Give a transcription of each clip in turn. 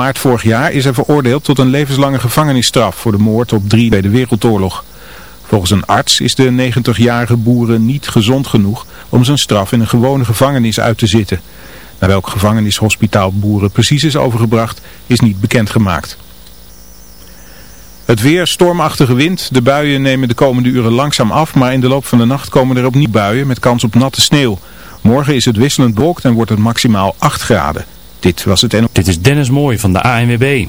maart vorig jaar is hij veroordeeld tot een levenslange gevangenisstraf voor de moord op drie bij de Wereldoorlog. Volgens een arts is de 90-jarige boeren niet gezond genoeg om zijn straf in een gewone gevangenis uit te zitten. Naar welk gevangenishospitaal boeren precies is overgebracht is niet bekendgemaakt. Het weer, stormachtige wind. De buien nemen de komende uren langzaam af, maar in de loop van de nacht komen er opnieuw buien met kans op natte sneeuw. Morgen is het wisselend bewolkt en wordt het maximaal 8 graden. Dit was het en... Dit is Dennis Mooij van de ANWB.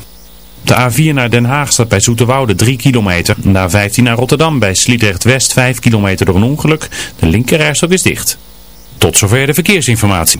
De A4 naar Den Haag staat bij Zoeterwoude 3 kilometer. De A15 naar Rotterdam bij Sliedrecht West 5 kilometer door een ongeluk. De linkerrijstok is dicht. Tot zover de verkeersinformatie.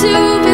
to be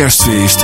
Podcast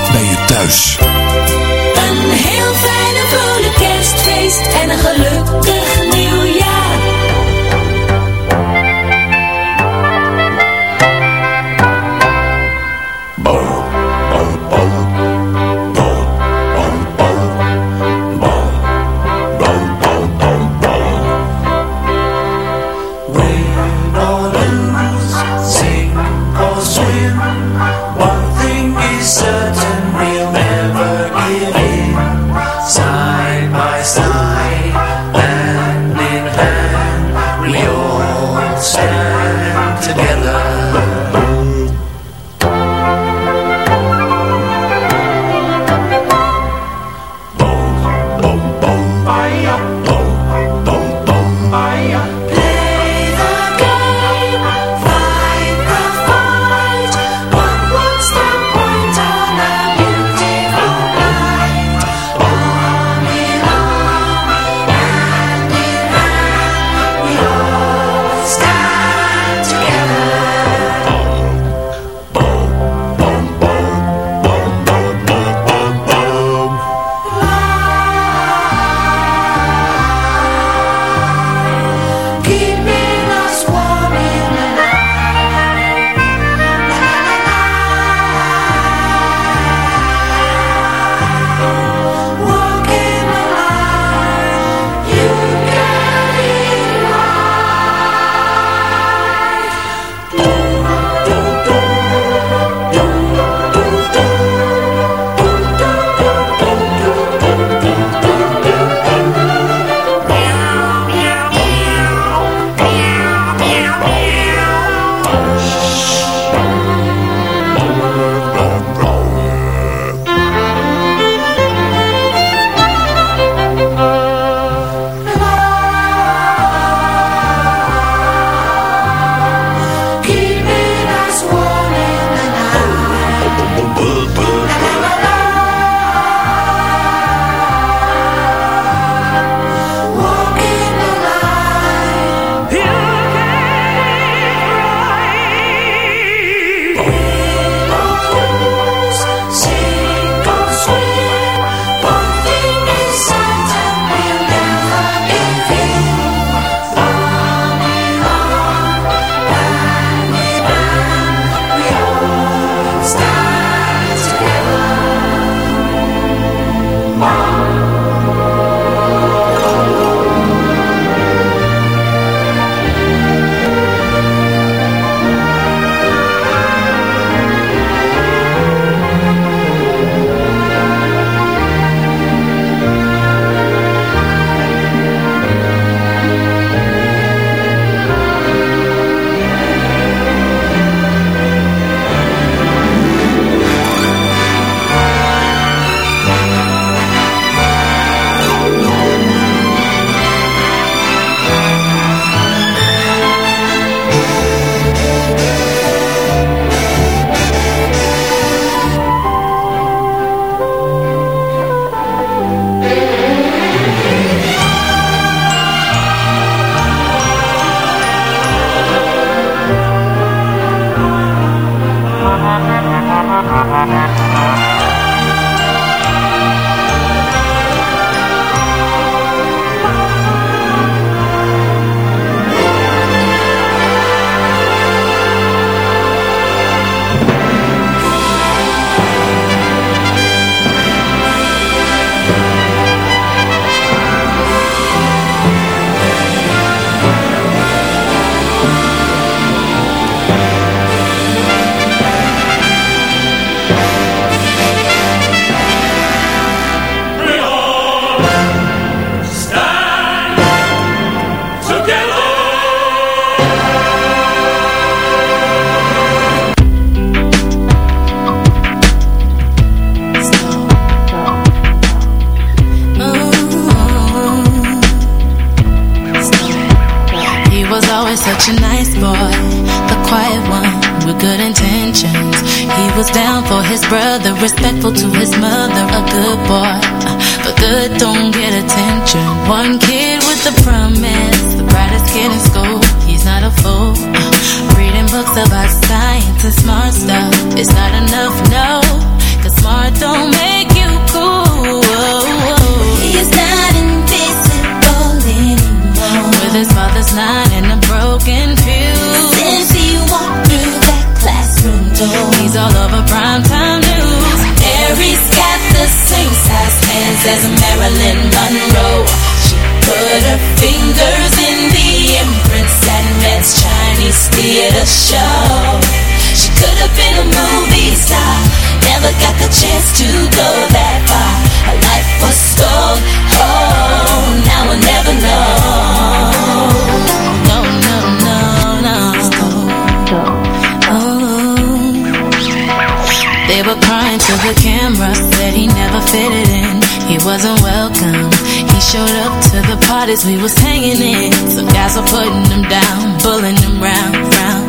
wasn't welcome. He showed up to the parties we was hanging in. Some guys were putting him down, pulling him round, round.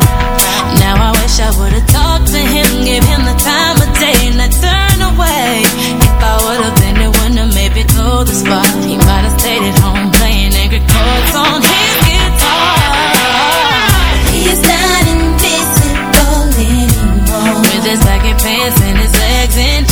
Now I wish I would've talked to him, gave him the time of day, and I turned away. If I would've been there when I maybe told the spot, he might've stayed at home playing angry chords on his guitar. He's not invisible anymore. With his baggy pants and his legs in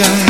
ya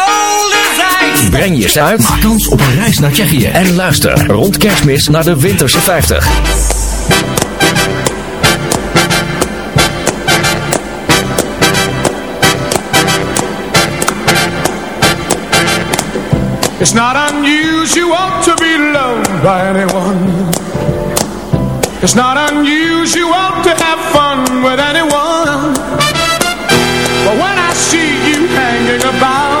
Breng je uit. Maak kans op een reis naar Tsjechië. En luister rond kerstmis naar de Winterse 50. It's not unusual to be loved by anyone. It's not unusual to have fun with anyone. But when I see you hanging about.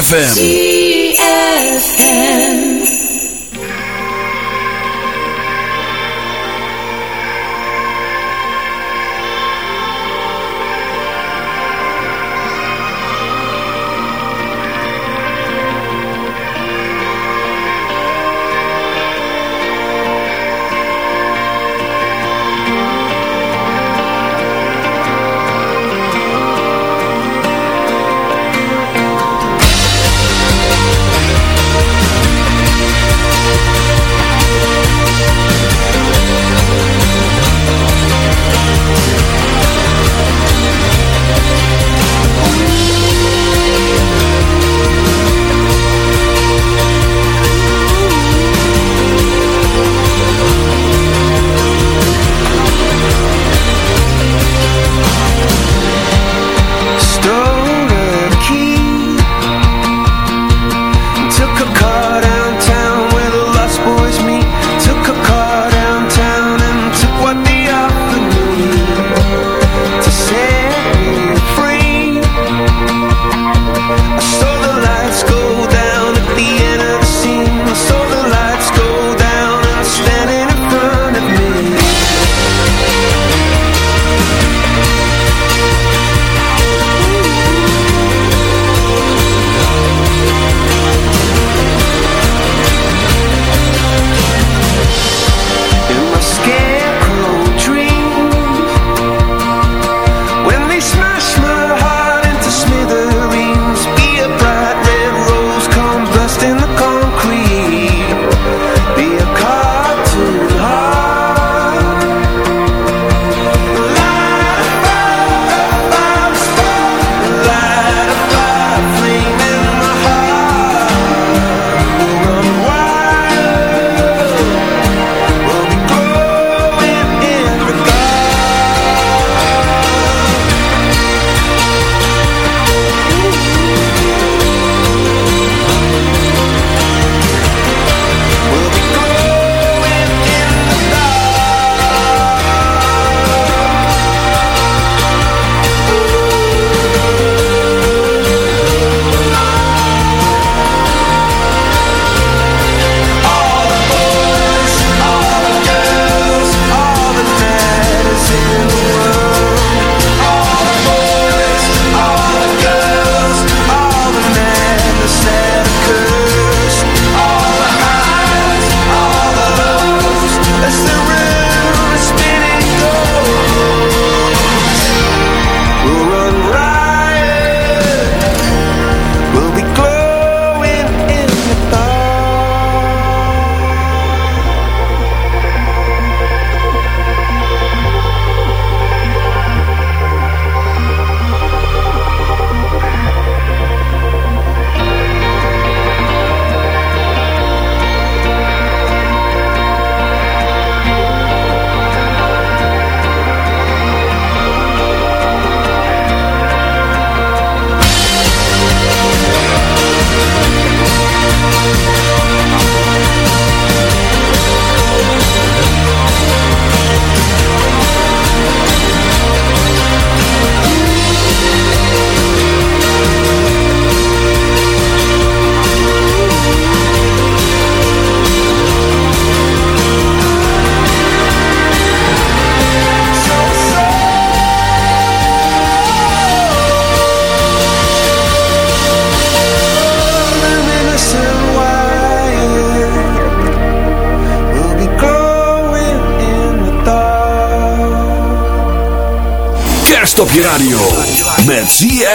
ZFM.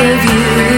of you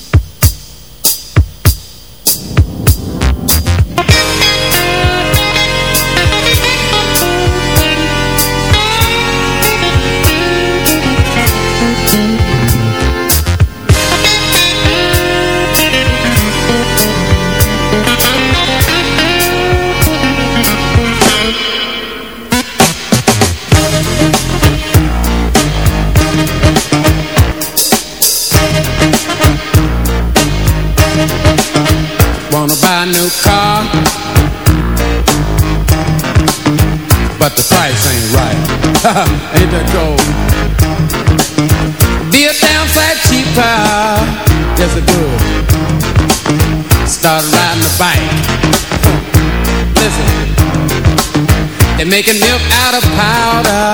making milk out of powder.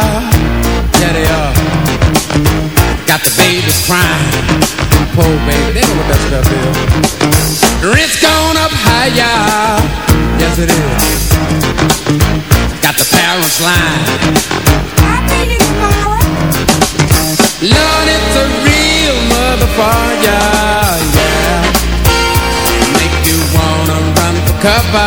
Yeah, they are. Got the babies crying. Poor baby, they know what that stuff is. Rent's gone up higher. Yes, it is. Got the parents lying. Lord, it's a real motherfucker. Yeah, make you wanna run for cover.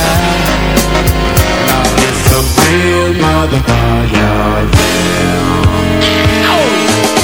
real motherfucker. Yeah. Oh.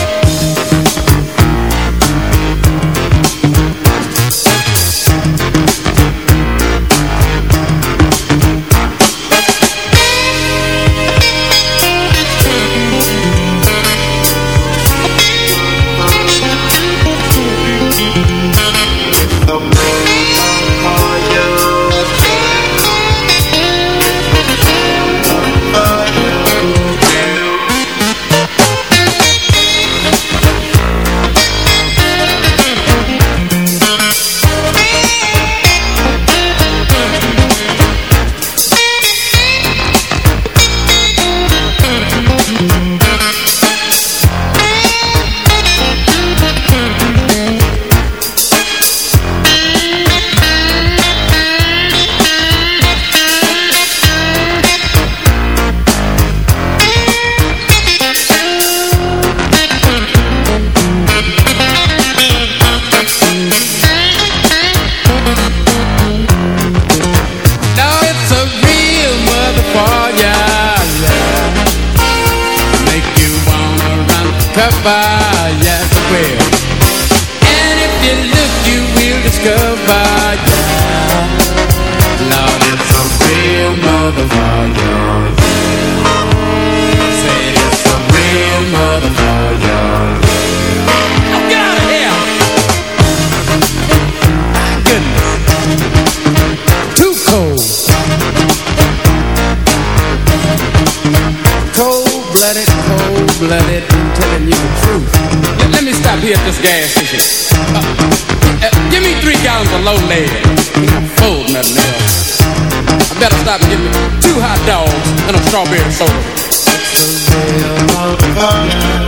cover, yes it will And if you look you will discover, yeah Love is a real motherfucker out here at this gas station. Uh, uh, give me three gallons of low lead. Fold nothing else. I better stop and get me two hot dogs and a strawberry soda. It's a real motherfucker.